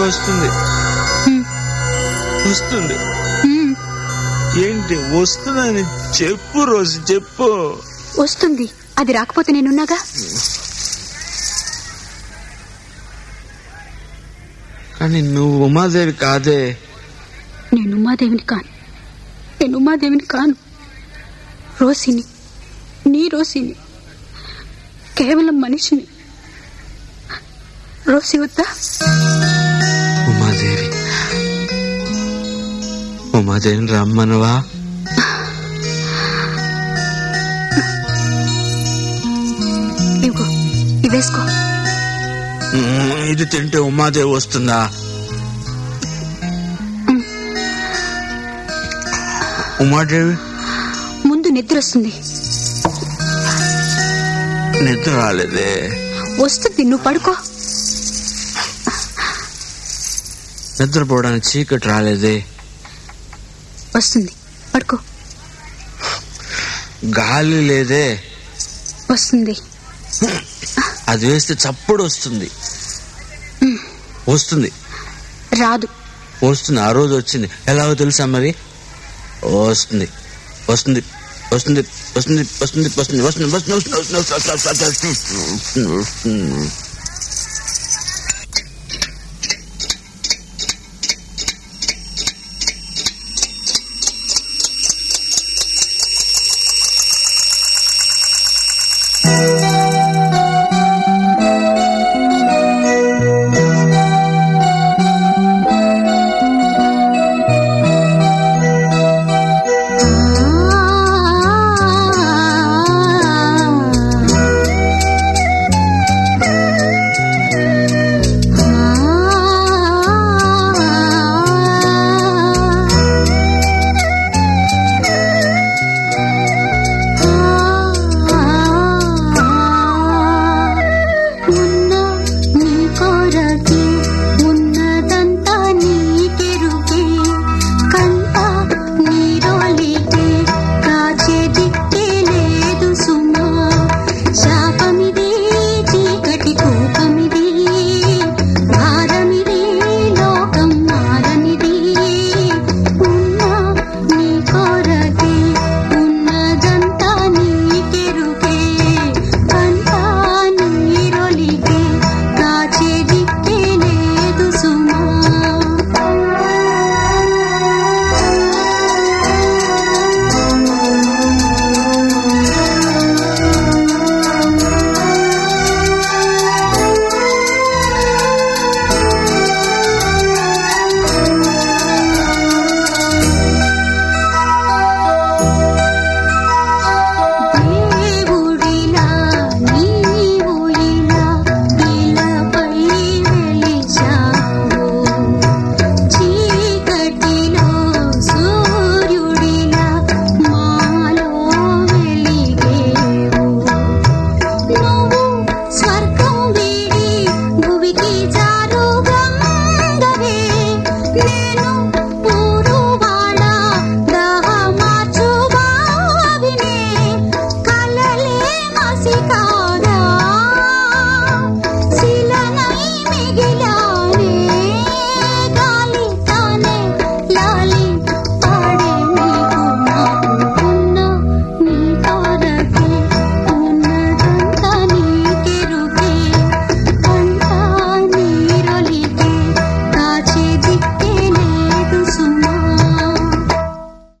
వస్తుంది. వస్తుంది. ఏంటి వస్తుందని చెప్పు రోజు చెప్పు. వస్తుంది. అది రాకపోతే నేనున్నాగా? కానీ నువ్వు ఉమాదేవి కాదే. నేను ఉమాదేవిని కాను. నేను ఉమాదేవిని కాను. రోసిని. నీ రోసిని. కేవలం మనిషిని. రోసి వద్దా? ఉమాదేవి ఉమాదేవిని రమ్మనవా? ఇవేసుకో ఇది తింటే ఉమాదేవి వస్తుందా? ఉమాదేవి? ముందు నిద్ర వస్తుంది. నిద్ర రాలేదే. వస్తుంది నువ్వు పడుకో. నిద్రపోవడానికి చీకటి రాలేదే వస్తుంది పడుకో గాలి లేదే వస్తుంది అది వేస్తే చప్పుడు వస్తుంది వస్తుంది రాదు వస్తుంది ఆ రోజు వచ్చింది ఎలాగో తెలుసా మరి వస్తుంది వస్తుంది వస్తుంది వస్తుంది వస్తుంది వస్తుంది వస్తుంది వస్తుంది వస్తుంది వస్తుంది వస్తుంది వస్తుంది వస్తుంది వస్తుంది వస్తుంది